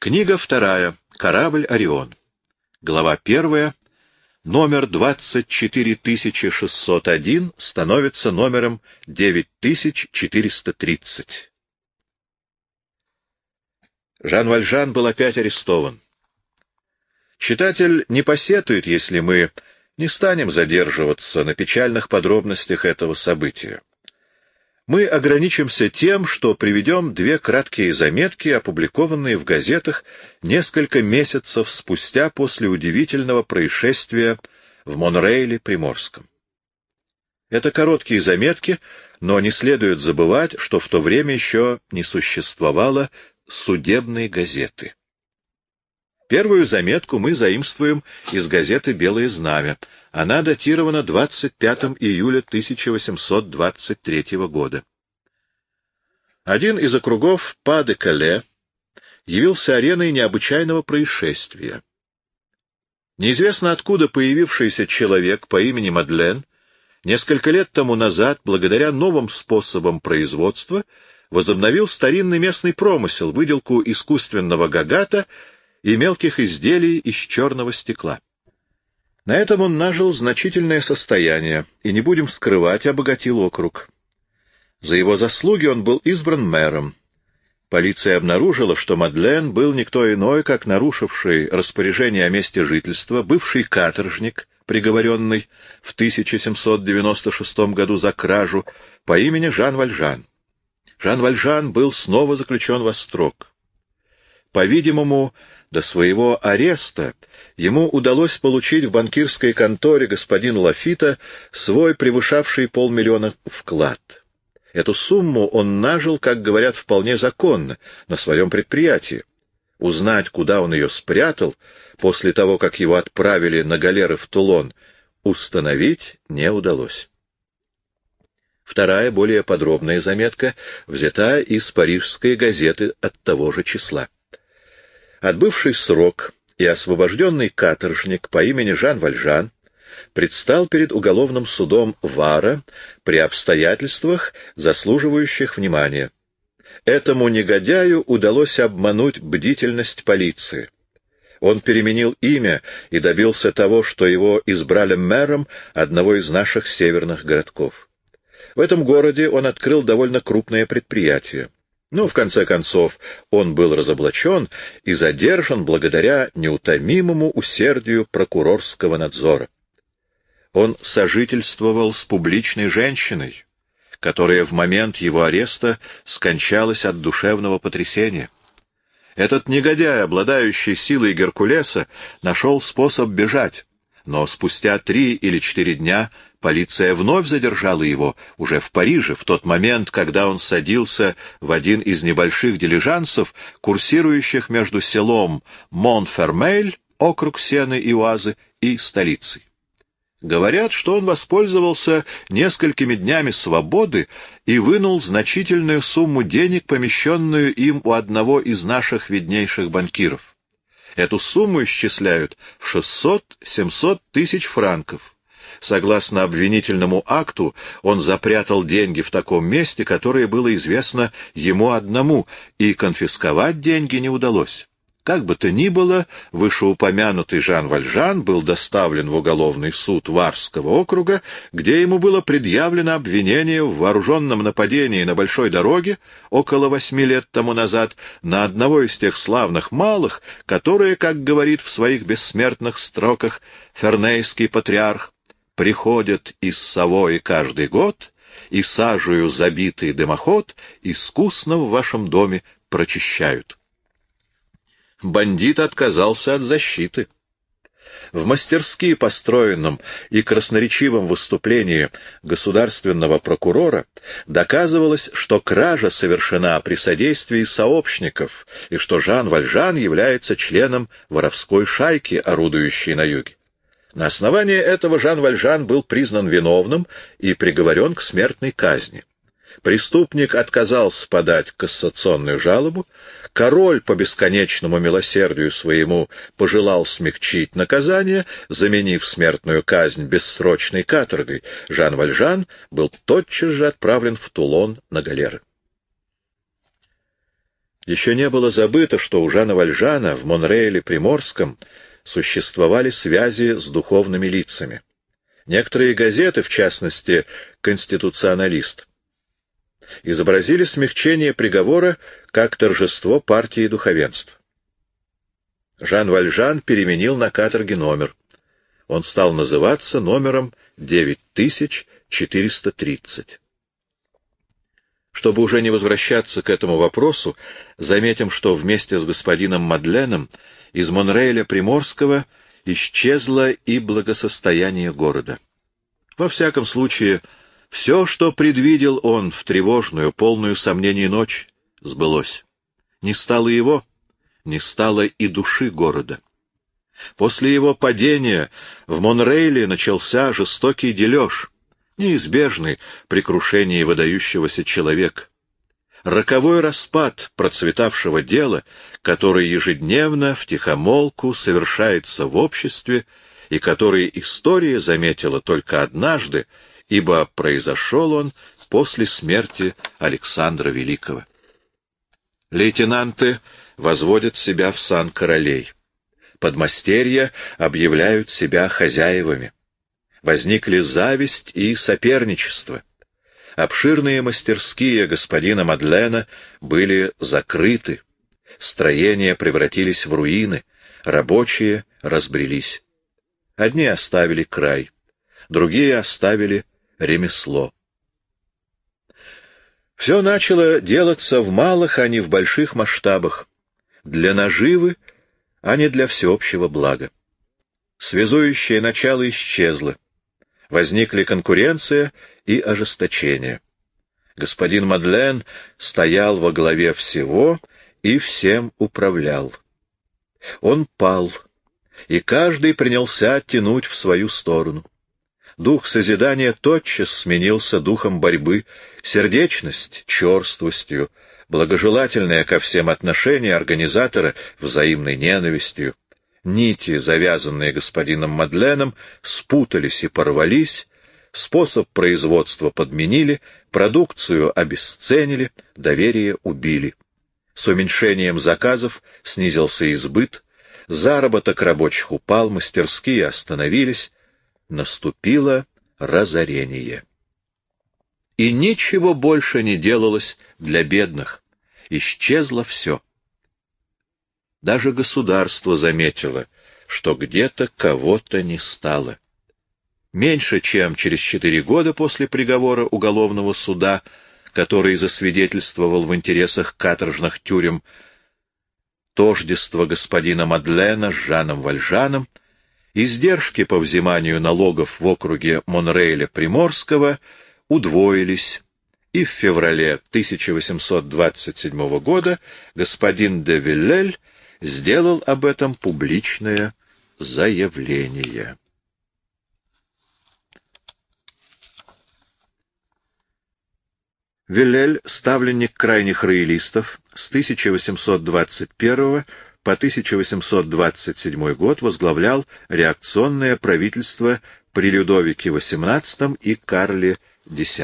Книга вторая. Корабль «Орион». Глава первая. Номер 24601 становится номером 9430. Жан Вальжан был опять арестован. Читатель не посетует, если мы не станем задерживаться на печальных подробностях этого события. Мы ограничимся тем, что приведем две краткие заметки, опубликованные в газетах несколько месяцев спустя после удивительного происшествия в Монрейле Приморском. Это короткие заметки, но не следует забывать, что в то время еще не существовало судебной газеты. Первую заметку мы заимствуем из газеты «Белое знамя», она датирована 25 июля 1823 года. Один из округов Па-де-Кале явился ареной необычайного происшествия. Неизвестно откуда появившийся человек по имени Мадлен несколько лет тому назад, благодаря новым способам производства, возобновил старинный местный промысел, выделку искусственного гагата и мелких изделий из черного стекла. На этом он нажил значительное состояние и, не будем скрывать, обогатил округ. За его заслуги он был избран мэром. Полиция обнаружила, что Мадлен был никто иной, как нарушивший распоряжение о месте жительства, бывший каторжник, приговоренный в 1796 году за кражу, по имени Жан Вальжан. Жан Вальжан был снова заключен во строк. По-видимому, до своего ареста ему удалось получить в банкирской конторе господин Лафита свой превышавший полмиллиона вклад. Эту сумму он нажил, как говорят, вполне законно, на своем предприятии. Узнать, куда он ее спрятал, после того, как его отправили на галеры в Тулон, установить не удалось. Вторая, более подробная заметка, взята из парижской газеты от того же числа. Отбывший срок и освобожденный каторжник по имени Жан Вальжан предстал перед уголовным судом Вара при обстоятельствах, заслуживающих внимания. Этому негодяю удалось обмануть бдительность полиции. Он переменил имя и добился того, что его избрали мэром одного из наших северных городков. В этом городе он открыл довольно крупное предприятие. Но, в конце концов, он был разоблачен и задержан благодаря неутомимому усердию прокурорского надзора. Он сожительствовал с публичной женщиной, которая в момент его ареста скончалась от душевного потрясения. Этот негодяй, обладающий силой Геркулеса, нашел способ бежать, но спустя три или четыре дня полиция вновь задержала его уже в Париже, в тот момент, когда он садился в один из небольших дилижансов, курсирующих между селом Монфермейль, округ Сены и Уазы, и столицей. Говорят, что он воспользовался несколькими днями свободы и вынул значительную сумму денег, помещенную им у одного из наших виднейших банкиров. Эту сумму исчисляют в 600-700 тысяч франков. Согласно обвинительному акту, он запрятал деньги в таком месте, которое было известно ему одному, и конфисковать деньги не удалось. Как бы то ни было, вышеупомянутый Жан Вальжан был доставлен в уголовный суд Варского округа, где ему было предъявлено обвинение в вооруженном нападении на большой дороге около восьми лет тому назад на одного из тех славных малых, которые, как говорит в своих бессмертных строках Фернейский патриарх, приходят из Савои каждый год и сажею забитый дымоход искусно в вашем доме прочищают бандит отказался от защиты. В мастерски построенном и красноречивом выступлении государственного прокурора доказывалось, что кража совершена при содействии сообщников и что Жан Вальжан является членом воровской шайки, орудующей на юге. На основании этого Жан Вальжан был признан виновным и приговорен к смертной казни. Преступник отказался подать кассационную жалобу, король по бесконечному милосердию своему пожелал смягчить наказание, заменив смертную казнь бессрочной каторгой. Жан Вальжан был тотчас же отправлен в Тулон на галеры. Еще не было забыто, что у Жана Вальжана в Монрейле Приморском существовали связи с духовными лицами. Некоторые газеты, в частности «Конституционалист», изобразили смягчение приговора как торжество партии духовенства. Жан Вальжан переменил на каторге номер. Он стал называться номером 9430. Чтобы уже не возвращаться к этому вопросу, заметим, что вместе с господином Мадленом из Монрейля Приморского исчезло и благосостояние города. Во всяком случае, все, что предвидел он в тревожную, полную сомнений ночь, сбылось. Не стало его, не стало и души города. После его падения в Монрейле начался жестокий дележ, неизбежный при крушении выдающегося человека. Роковой распад процветавшего дела, который ежедневно в тихомолку совершается в обществе и который история заметила только однажды, ибо произошел он после смерти Александра Великого. Лейтенанты возводят себя в сан королей. Подмастерья объявляют себя хозяевами. Возникли зависть и соперничество. Обширные мастерские господина Мадлена были закрыты. Строения превратились в руины, рабочие разбрелись. Одни оставили край, другие оставили ремесло. Все начало делаться в малых, а не в больших масштабах, для наживы, а не для всеобщего блага. Связующее начало исчезло. Возникли конкуренция и ожесточение. Господин Мадлен стоял во главе всего и всем управлял. Он пал, и каждый принялся тянуть в свою сторону. Дух созидания тотчас сменился духом борьбы, сердечность — черствостью, благожелательное ко всем отношение организатора взаимной ненавистью. Нити, завязанные господином Мадленом, спутались и порвались, способ производства подменили, продукцию обесценили, доверие убили. С уменьшением заказов снизился избыт, заработок рабочих упал, мастерские остановились, наступило разорение. И ничего больше не делалось для бедных. Исчезло все. Даже государство заметило, что где-то кого-то не стало. Меньше чем через четыре года после приговора уголовного суда, который засвидетельствовал в интересах каторжных тюрем тождество господина Мадлена с Жаном Вальжаном, издержки по взиманию налогов в округе Монрейля Приморского удвоились, и в феврале 1827 года господин де Виллель сделал об этом публичное заявление. Виллель, ставленник крайних роялистов, с 1821 по 1827 год возглавлял реакционное правительство при Людовике XVIII и Карле X.